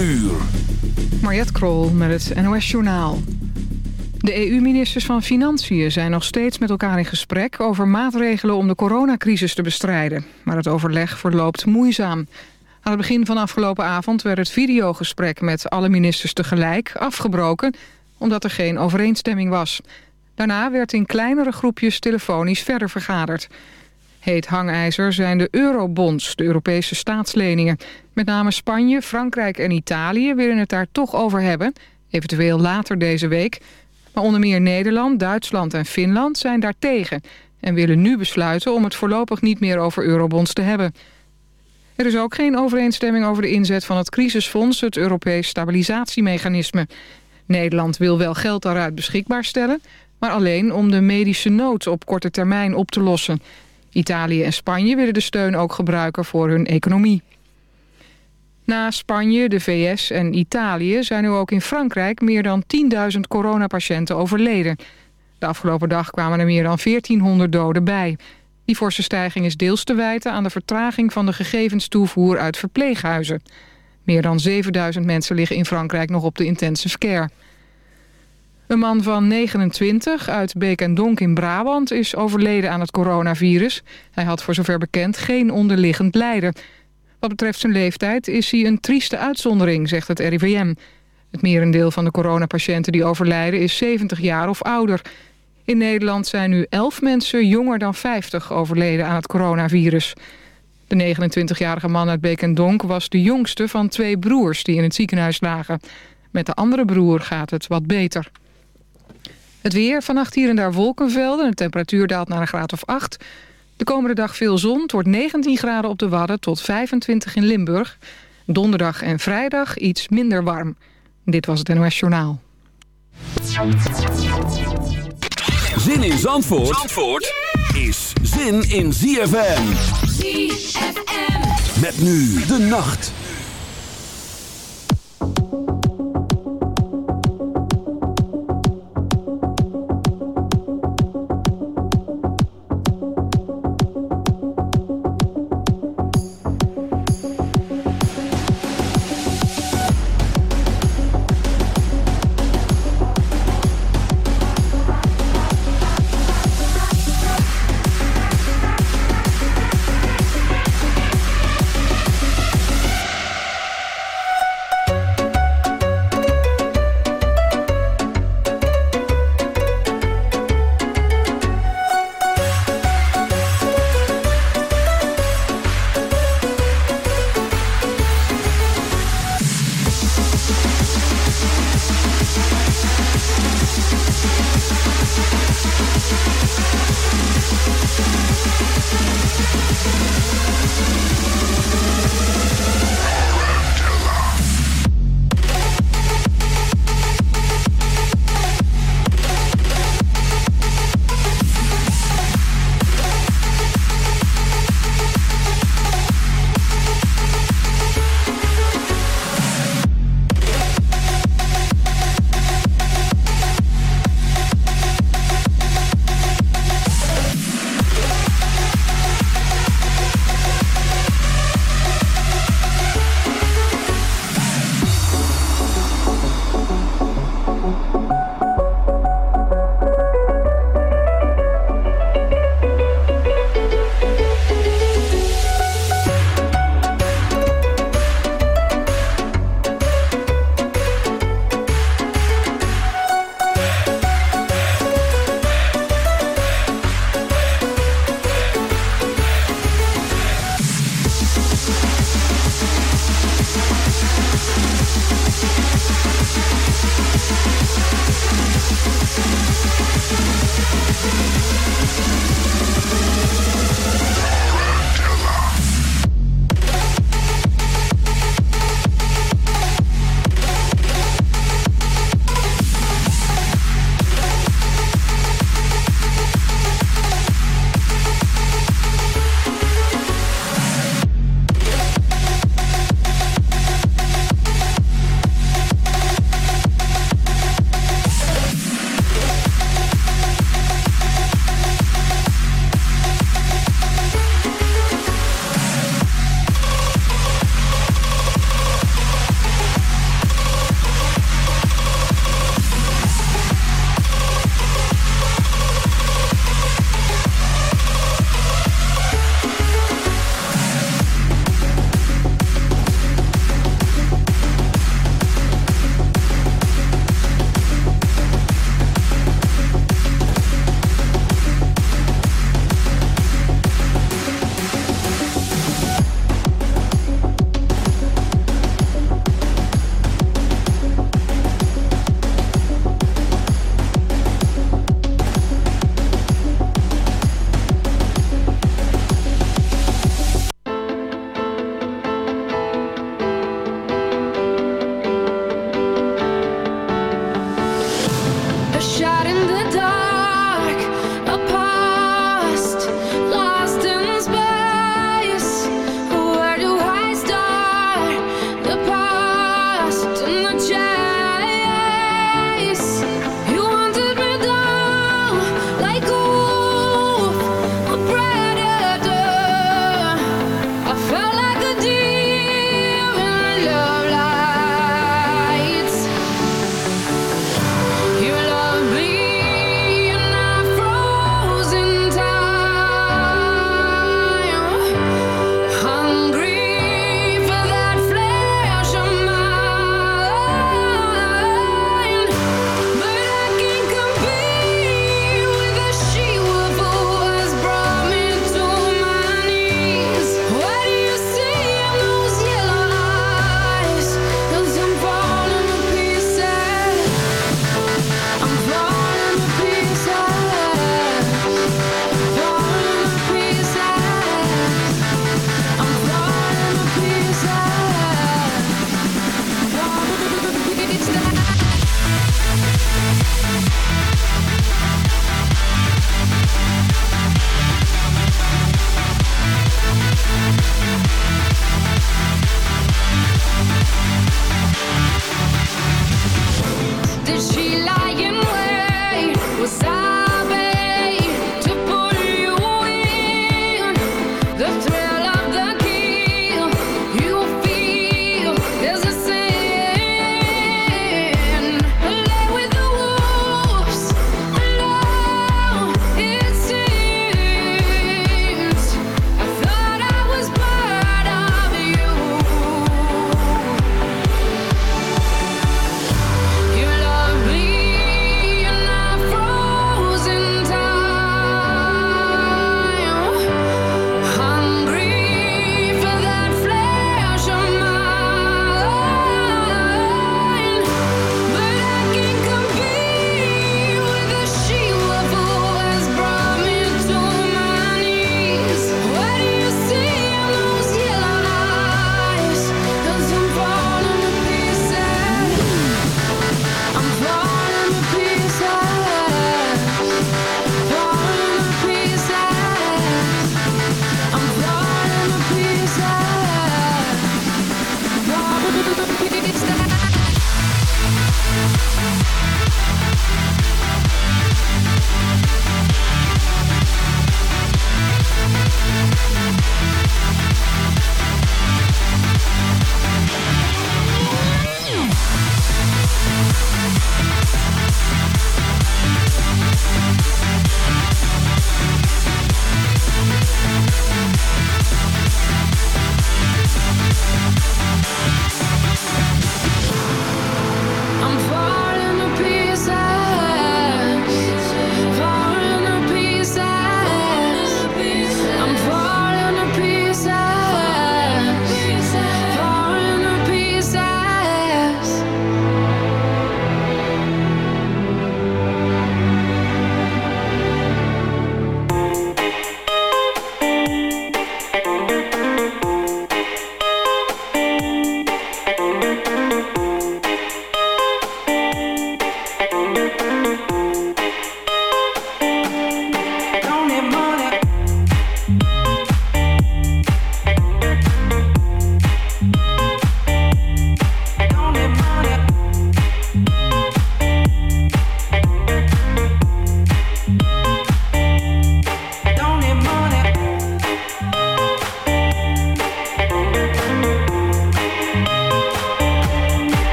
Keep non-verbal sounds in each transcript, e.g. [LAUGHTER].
uur. Krol met het NOS Journaal. De EU-ministers van Financiën zijn nog steeds met elkaar in gesprek... over maatregelen om de coronacrisis te bestrijden. Maar het overleg verloopt moeizaam. Aan het begin van afgelopen avond werd het videogesprek... met alle ministers tegelijk afgebroken... omdat er geen overeenstemming was. Daarna werd in kleinere groepjes telefonisch verder vergaderd. Heet hangijzer zijn de eurobonds, de Europese staatsleningen. Met name Spanje, Frankrijk en Italië willen het daar toch over hebben. Eventueel later deze week. Maar onder meer Nederland, Duitsland en Finland zijn daartegen... en willen nu besluiten om het voorlopig niet meer over eurobonds te hebben. Er is ook geen overeenstemming over de inzet van het crisisfonds... het Europees Stabilisatiemechanisme. Nederland wil wel geld daaruit beschikbaar stellen... maar alleen om de medische nood op korte termijn op te lossen... Italië en Spanje willen de steun ook gebruiken voor hun economie. Na Spanje, de VS en Italië zijn nu ook in Frankrijk meer dan 10.000 coronapatiënten overleden. De afgelopen dag kwamen er meer dan 1400 doden bij. Die forse stijging is deels te wijten aan de vertraging van de gegevenstoevoer uit verpleeghuizen. Meer dan 7000 mensen liggen in Frankrijk nog op de intensive care. Een man van 29 uit Beek en Donk in Brabant is overleden aan het coronavirus. Hij had voor zover bekend geen onderliggend lijden. Wat betreft zijn leeftijd is hij een trieste uitzondering, zegt het RIVM. Het merendeel van de coronapatiënten die overlijden is 70 jaar of ouder. In Nederland zijn nu 11 mensen jonger dan 50 overleden aan het coronavirus. De 29-jarige man uit Beek en Donk was de jongste van twee broers die in het ziekenhuis lagen. Met de andere broer gaat het wat beter. Het weer, vannacht hier en daar wolkenvelden. De temperatuur daalt naar een graad of 8. De komende dag veel zon. Het wordt 19 graden op de Wadden tot 25 in Limburg. Donderdag en vrijdag iets minder warm. Dit was het NOS Journaal. Zin in Zandvoort, Zandvoort is zin in ZFM. ZFM. Met nu de nacht.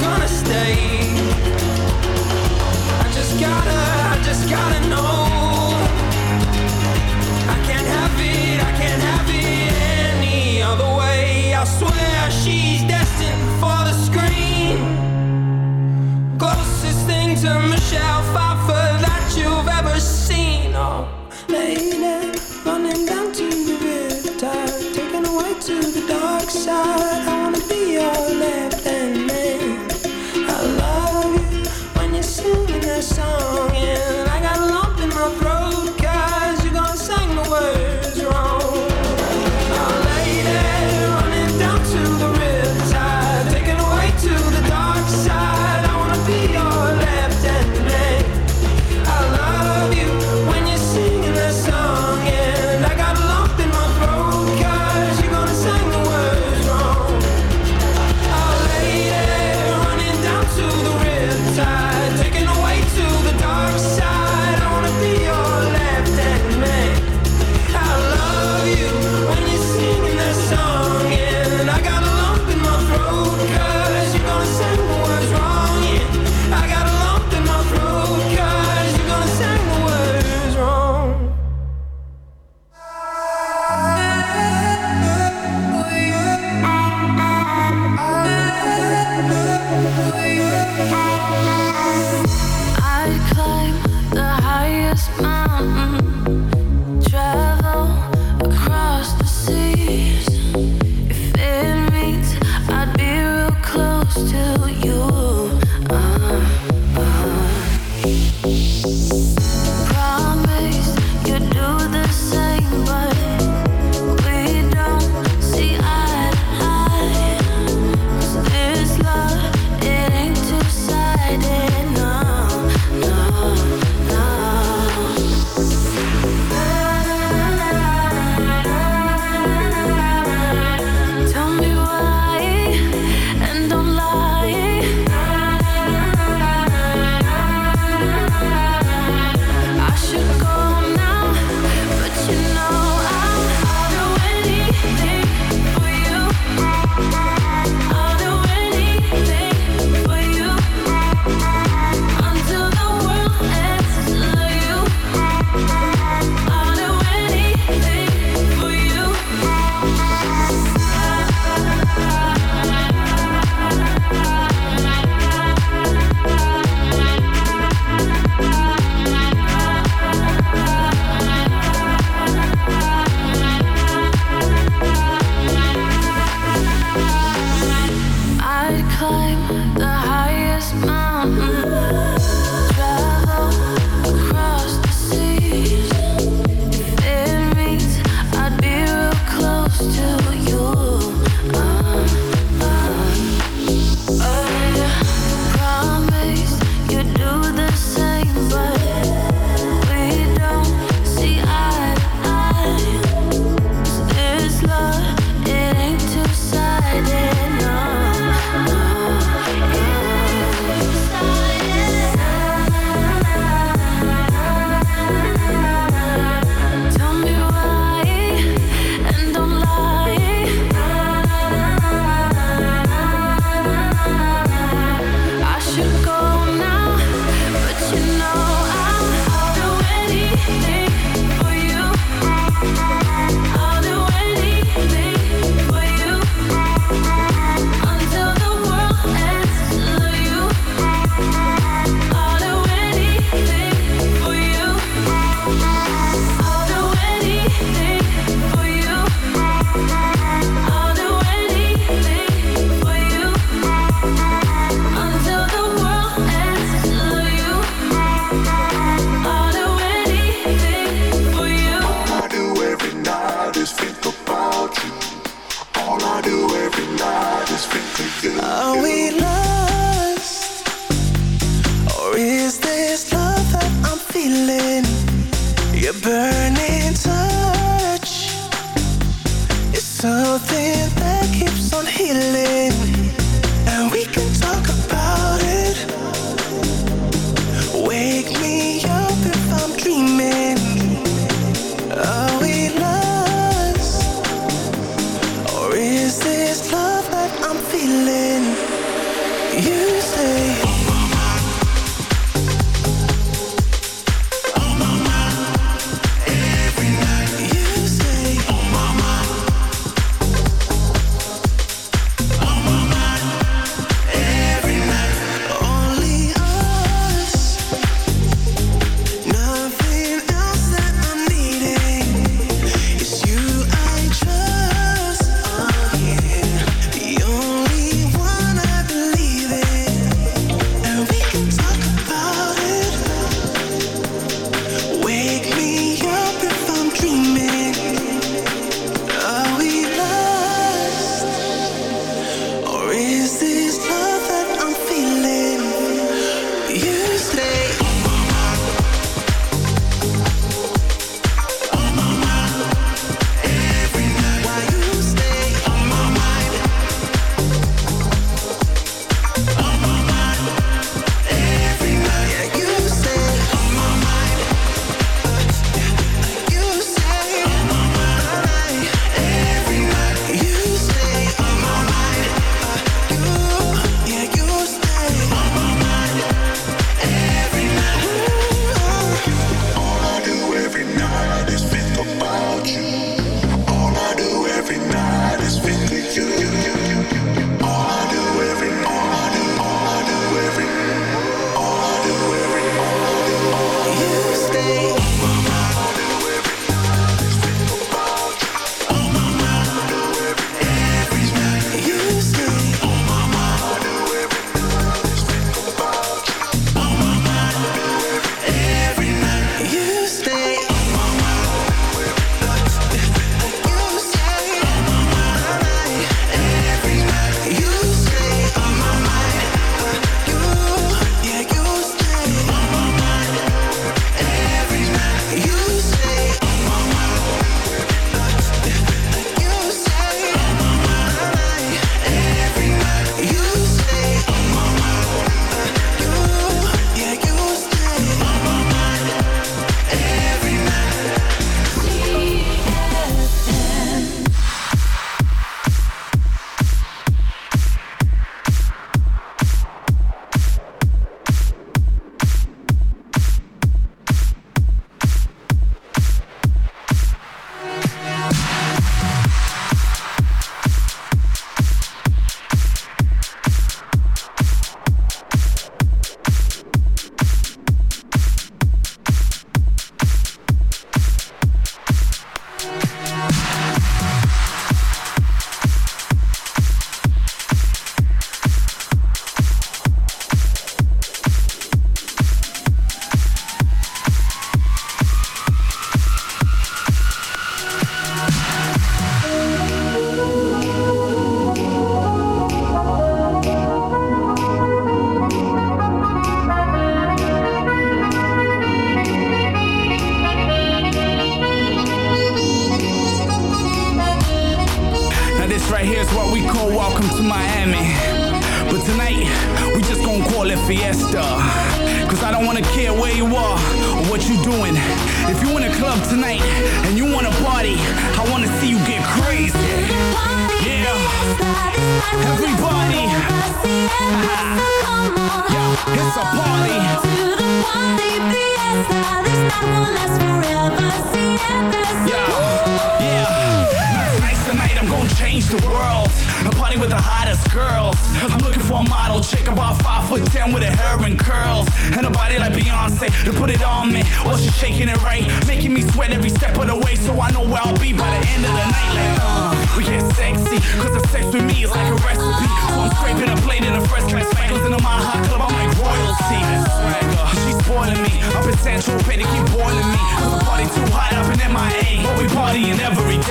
gonna stay. I just gotta, I just gotta know. I can't have it, I can't have it any other way. I swear she's destined for the screen. Closest thing to Michelle.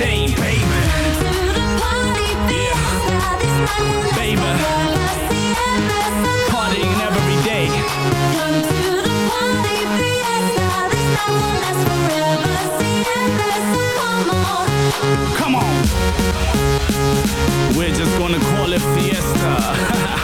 same, baby. Yeah. Baby. Partying every day. Come to the party, fiesta. This night will last forever. So come on. Come on. We're just gonna call it fiesta. [LAUGHS]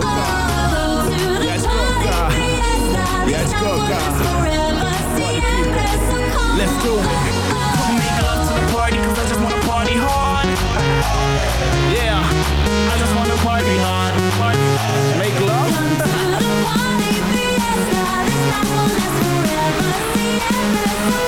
Let's go, God. Let's go, God. Let's do it. Come make love to the party, cause I just wanna party hard. Yeah, I just wanna party hard. Party. Make love. Let's go.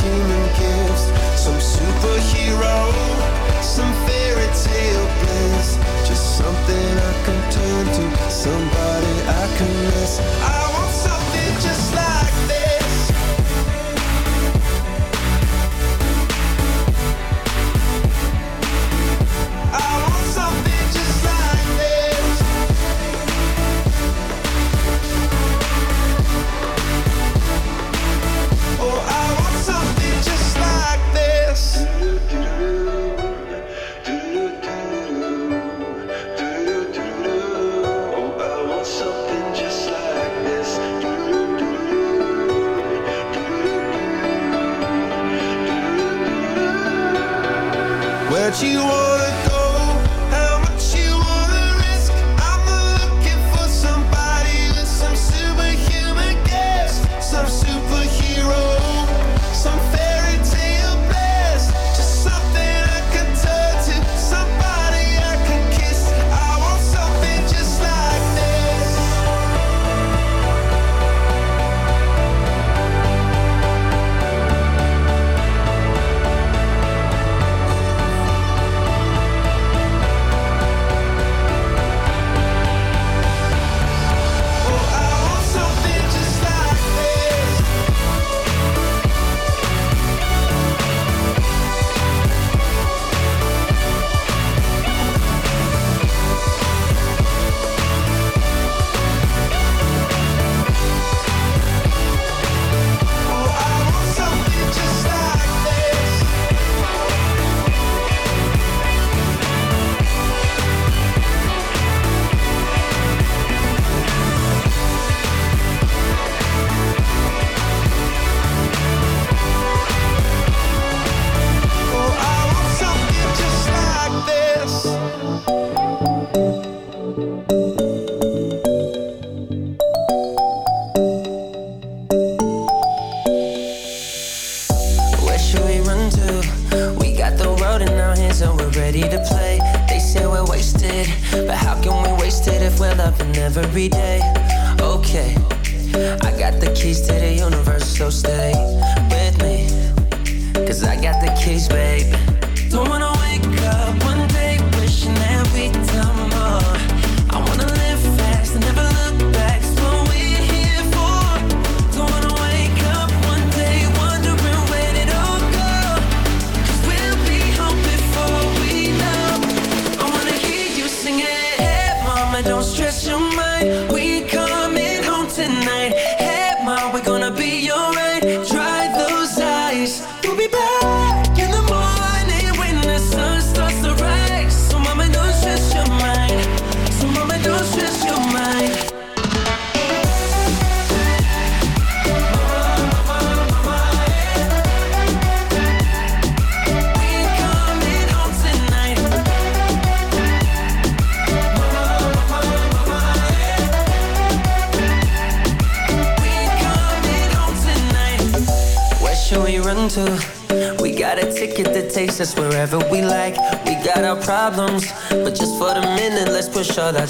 Superhuman gifts, some superhero, some fairy tale bliss. Just something I can turn to, somebody I can miss. I